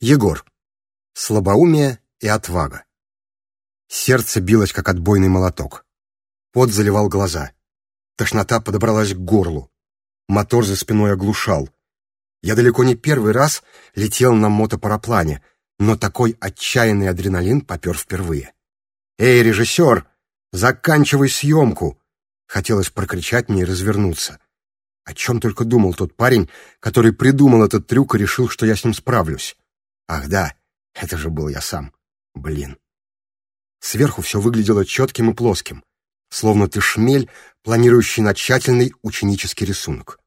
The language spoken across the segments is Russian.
Егор. Слабоумие и отвага. Сердце билось, как отбойный молоток. Пот заливал глаза. Тошнота подобралась к горлу. Мотор за спиной оглушал. Я далеко не первый раз летел на мотопараплане, но такой отчаянный адреналин попер впервые. «Эй, режиссер, заканчивай съемку!» Хотелось прокричать мне и развернуться. О чем только думал тот парень, который придумал этот трюк и решил, что я с ним справлюсь. Ах да, это же был я сам. Блин. Сверху все выглядело четким и плоским, словно ты шмель, планирующий на тщательный ученический рисунок.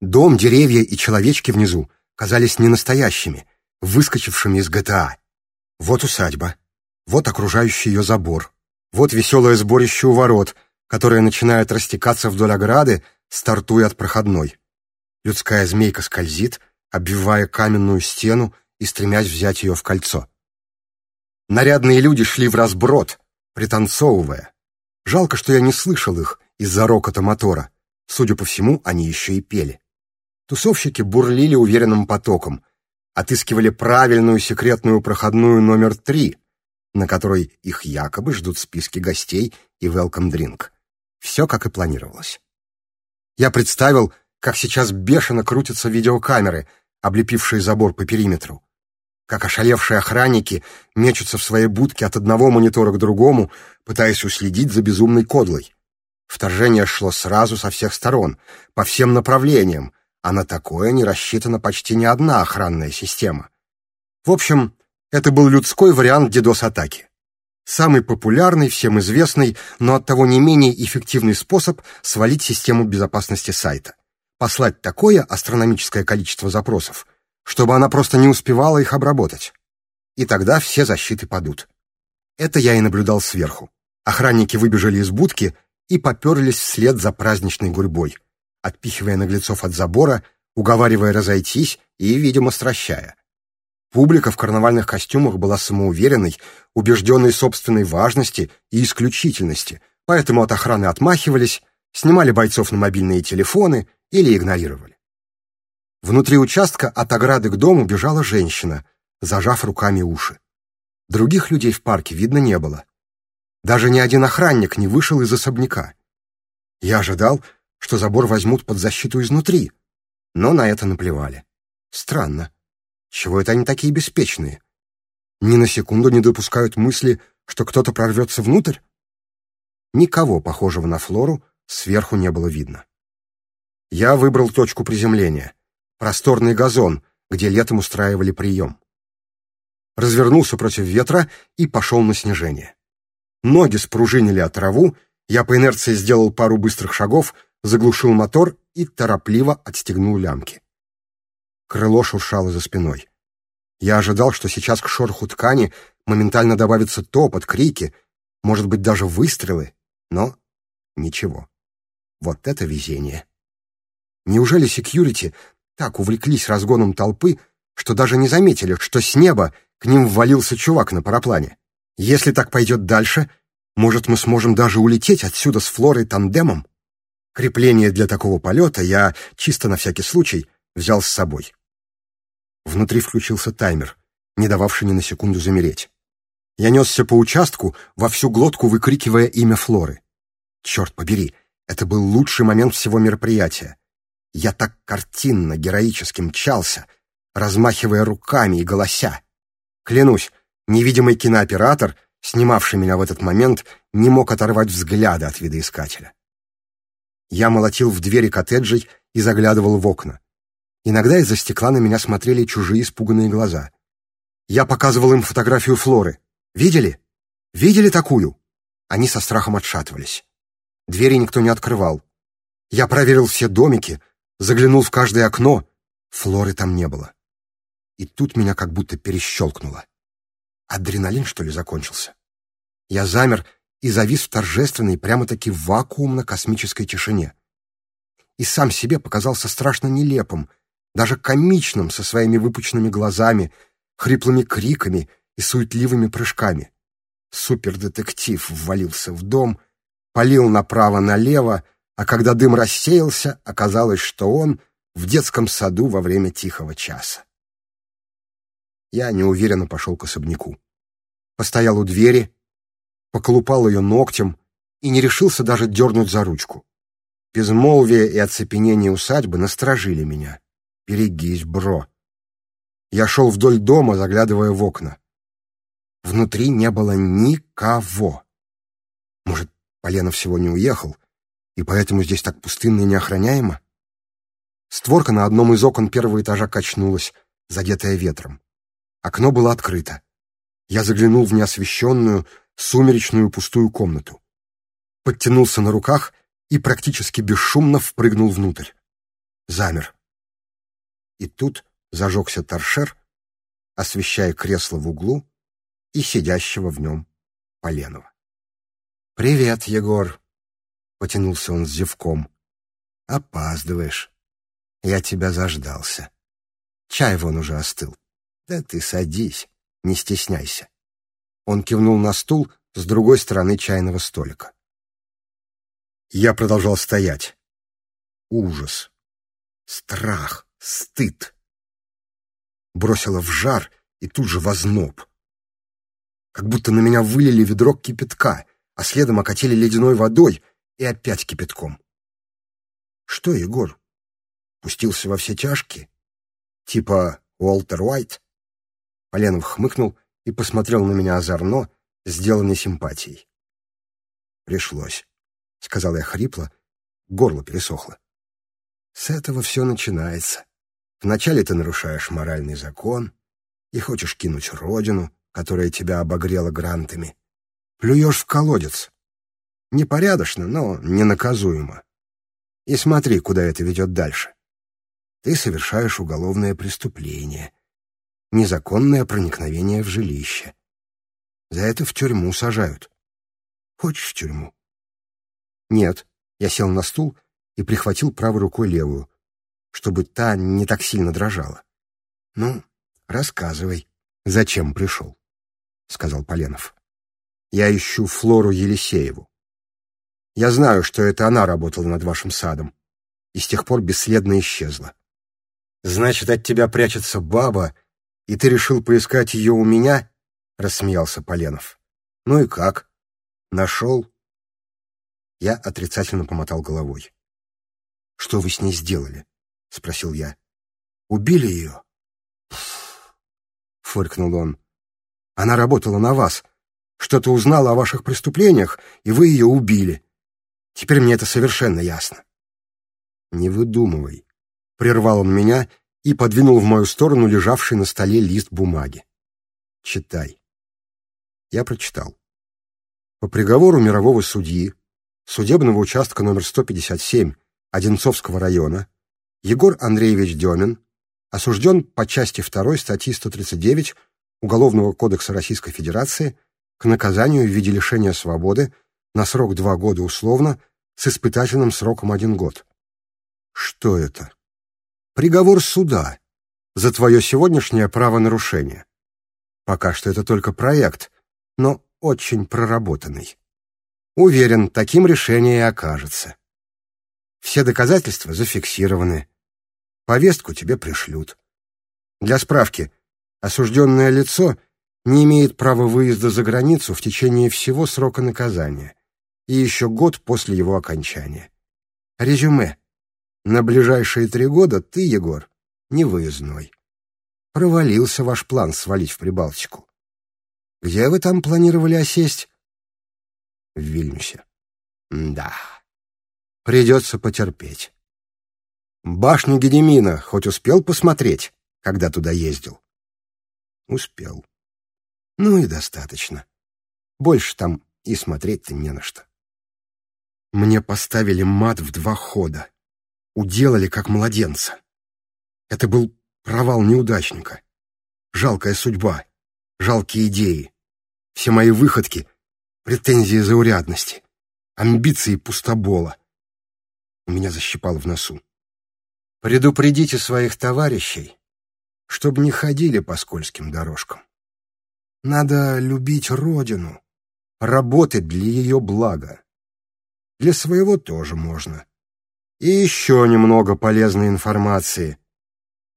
Дом, деревья и человечки внизу казались ненастоящими, выскочившими из ГТА. Вот усадьба, вот окружающий ее забор, вот веселое сборище у ворот, которое начинает растекаться вдоль ограды, стартуя от проходной. Людская змейка скользит, обвивая каменную стену, и стремясь взять ее в кольцо. Нарядные люди шли в разброд, пританцовывая. Жалко, что я не слышал их из-за рокота мотора. Судя по всему, они еще и пели. Тусовщики бурлили уверенным потоком, отыскивали правильную секретную проходную номер три, на которой их якобы ждут списки гостей и drink. Все как и планировалось. Я представил, как сейчас бешено крутятся видеокамеры, облепившие забор по периметру как ошалевшие охранники мечутся в своей будке от одного монитора к другому, пытаясь уследить за безумной кодлой. Вторжение шло сразу со всех сторон, по всем направлениям, а на такое не рассчитана почти ни одна охранная система. В общем, это был людской вариант DDoS-атаки. Самый популярный, всем известный, но оттого не менее эффективный способ свалить систему безопасности сайта. Послать такое астрономическое количество запросов, чтобы она просто не успевала их обработать. И тогда все защиты падут. Это я и наблюдал сверху. Охранники выбежали из будки и поперлись вслед за праздничной гурьбой, отпихивая наглецов от забора, уговаривая разойтись и, видимо, стращая. Публика в карнавальных костюмах была самоуверенной, убежденной собственной важности и исключительности, поэтому от охраны отмахивались, снимали бойцов на мобильные телефоны или игнорировали. Внутри участка от ограды к дому бежала женщина, зажав руками уши. Других людей в парке видно не было. Даже ни один охранник не вышел из особняка. Я ожидал, что забор возьмут под защиту изнутри, но на это наплевали. Странно. Чего это они такие беспечные? Ни на секунду не допускают мысли, что кто-то прорвется внутрь? Никого, похожего на Флору, сверху не было видно. Я выбрал точку приземления просторный газон, где летом устраивали прием. Развернулся против ветра и пошел на снижение. Ноги спружинили от траву, я по инерции сделал пару быстрых шагов, заглушил мотор и торопливо отстегнул лямки. Крыло шуршало за спиной. Я ожидал, что сейчас к шороху ткани моментально добавится топот, крики, может быть, даже выстрелы, но ничего. Вот это везение. Неужели секьюрити так увлеклись разгоном толпы, что даже не заметили, что с неба к ним ввалился чувак на параплане. Если так пойдет дальше, может, мы сможем даже улететь отсюда с Флорой тандемом? Крепление для такого полета я, чисто на всякий случай, взял с собой. Внутри включился таймер, не дававший ни на секунду замереть. Я несся по участку, во всю глотку выкрикивая имя Флоры. Черт побери, это был лучший момент всего мероприятия. Я так картинно, героически мчался, размахивая руками и голося. Клянусь, невидимый кинооператор, снимавший меня в этот момент, не мог оторвать взгляда от видоискателя. Я молотил в двери коттеджей и заглядывал в окна. Иногда из-за стекла на меня смотрели чужие испуганные глаза. Я показывал им фотографию Флоры. Видели? Видели такую? Они со страхом отшатывались. Двери никто не открывал. Я проверил все домики, Заглянул в каждое окно. Флоры там не было. И тут меня как будто перещелкнуло. Адреналин, что ли, закончился? Я замер и завис в торжественной, прямо-таки вакуумно-космической тишине. И сам себе показался страшно нелепым, даже комичным со своими выпученными глазами, хриплыми криками и суетливыми прыжками. Супердетектив ввалился в дом, полил направо-налево, а когда дым рассеялся, оказалось, что он в детском саду во время тихого часа. Я неуверенно пошел к особняку. Постоял у двери, поколупал ее ногтем и не решился даже дернуть за ручку. Безмолвие и оцепенение усадьбы насторожили меня. Берегись, бро. Я шел вдоль дома, заглядывая в окна. Внутри не было никого. Может, Поленов всего не уехал, и поэтому здесь так пустынно и неохраняемо? Створка на одном из окон первого этажа качнулась, задетая ветром. Окно было открыто. Я заглянул в неосвещенную, сумеречную пустую комнату. Подтянулся на руках и практически бесшумно впрыгнул внутрь. Замер. И тут зажегся торшер, освещая кресло в углу и сидящего в нем Поленова. «Привет, Егор!» — потянулся он с зевком. «Опаздываешь. Я тебя заждался. Чай вон уже остыл. Да ты садись, не стесняйся». Он кивнул на стул с другой стороны чайного столика. Я продолжал стоять. Ужас, страх, стыд. Бросило в жар и тут же в озноб. Как будто на меня вылили ведро кипятка, а следом окатили ледяной водой и опять кипятком. Что, Егор, пустился во все тяжкие? Типа Уолтер Уайт? Поленов хмыкнул и посмотрел на меня озорно, сделанной симпатией. «Пришлось», — сказал я хрипло, горло пересохло. «С этого все начинается. Вначале ты нарушаешь моральный закон и хочешь кинуть родину, которая тебя обогрела грантами. Плюешь в колодец. Непорядочно, но ненаказуемо. И смотри, куда это ведет дальше. Ты совершаешь уголовное преступление. Незаконное проникновение в жилище. За это в тюрьму сажают. Хочешь в тюрьму? Нет. Я сел на стул и прихватил правой рукой левую, чтобы та не так сильно дрожала. Ну, рассказывай, зачем пришел? — сказал Поленов. «Я ищу Флору Елисееву. Я знаю, что это она работала над вашим садом, и с тех пор бесследно исчезла. Значит, от тебя прячется баба, и ты решил поискать ее у меня?» — рассмеялся Поленов. «Ну и как? Нашел?» Я отрицательно помотал головой. «Что вы с ней сделали?» — спросил я. «Убили ее?» — фыркнул он. Она работала на вас. Что-то узнала о ваших преступлениях, и вы ее убили. Теперь мне это совершенно ясно. Не выдумывай. Прервал он меня и подвинул в мою сторону лежавший на столе лист бумаги. Читай. Я прочитал. По приговору мирового судьи судебного участка номер 157 Одинцовского района Егор Андреевич Демин осужден по части 2 статьи 139 Уголовного кодекса Российской Федерации к наказанию в виде лишения свободы на срок два года условно с испытательным сроком один год. Что это? Приговор суда за твое сегодняшнее правонарушение. Пока что это только проект, но очень проработанный. Уверен, таким решение и окажется. Все доказательства зафиксированы. Повестку тебе пришлют. Для справки, осужденное лицо не имеет права выезда за границу в течение всего срока наказания и еще год после его окончания. Резюме. На ближайшие три года ты, Егор, не выездной. Провалился ваш план свалить в Прибалтику. Где вы там планировали осесть? В Вильнюсе. Да. Придется потерпеть. Башню Гедемина хоть успел посмотреть, когда туда ездил? Успел. Ну и достаточно. Больше там и смотреть-то не на что. Мне поставили мат в два хода. Уделали как младенца. Это был провал неудачника. Жалкая судьба, жалкие идеи. Все мои выходки — претензии заурядности, амбиции пустобола. У меня защипало в носу. Предупредите своих товарищей, чтобы не ходили по скользким дорожкам. Надо любить родину, работать для ее блага. Для своего тоже можно. И еще немного полезной информации.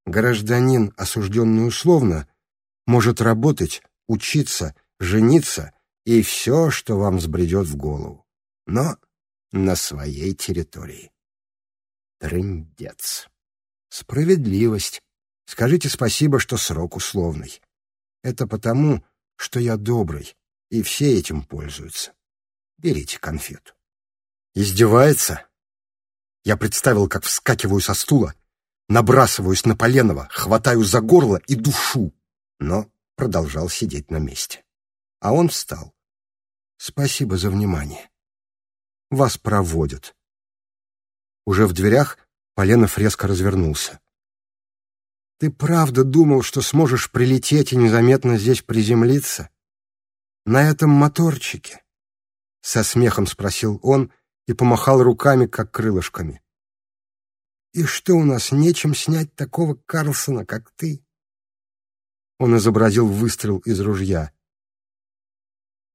Гражданин, осужденный условно, может работать, учиться, жениться и все, что вам взбредет в голову. Но на своей территории. Трындец. Справедливость. Скажите спасибо, что срок условный. Это потому, что я добрый, и все этим пользуются. Берите конфету. Издевается? Я представил, как вскакиваю со стула, набрасываюсь на Поленова, хватаю за горло и душу, но продолжал сидеть на месте. А он встал. Спасибо за внимание. Вас проводят. Уже в дверях Поленов резко развернулся. Ты правда думал, что сможешь прилететь и незаметно здесь приземлиться? На этом моторчике? Со смехом спросил он и помахал руками, как крылышками. «И что, у нас нечем снять такого Карлсона, как ты?» Он изобразил выстрел из ружья.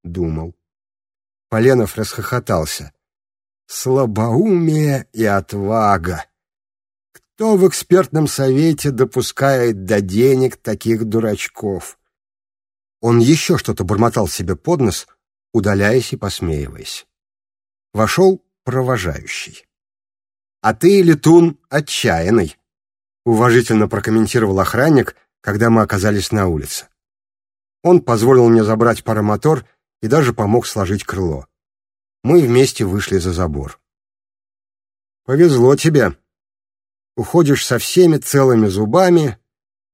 Думал. Поленов расхохотался. «Слабоумие и отвага! Кто в экспертном совете допускает до денег таких дурачков?» Он еще что-то бормотал себе под нос, удаляясь и посмеиваясь. Вошел провожающий. «А ты, летун, отчаянный», — уважительно прокомментировал охранник, когда мы оказались на улице. Он позволил мне забрать паромотор и даже помог сложить крыло. Мы вместе вышли за забор. «Повезло тебе. Уходишь со всеми целыми зубами,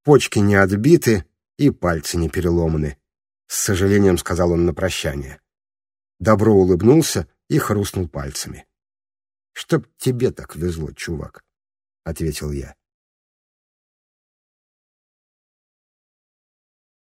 почки не отбиты и пальцы не переломаны», — с сожалением сказал он на прощание. Добро улыбнулся и хрустнул пальцами. «Чтоб тебе так везло, чувак», — ответил я.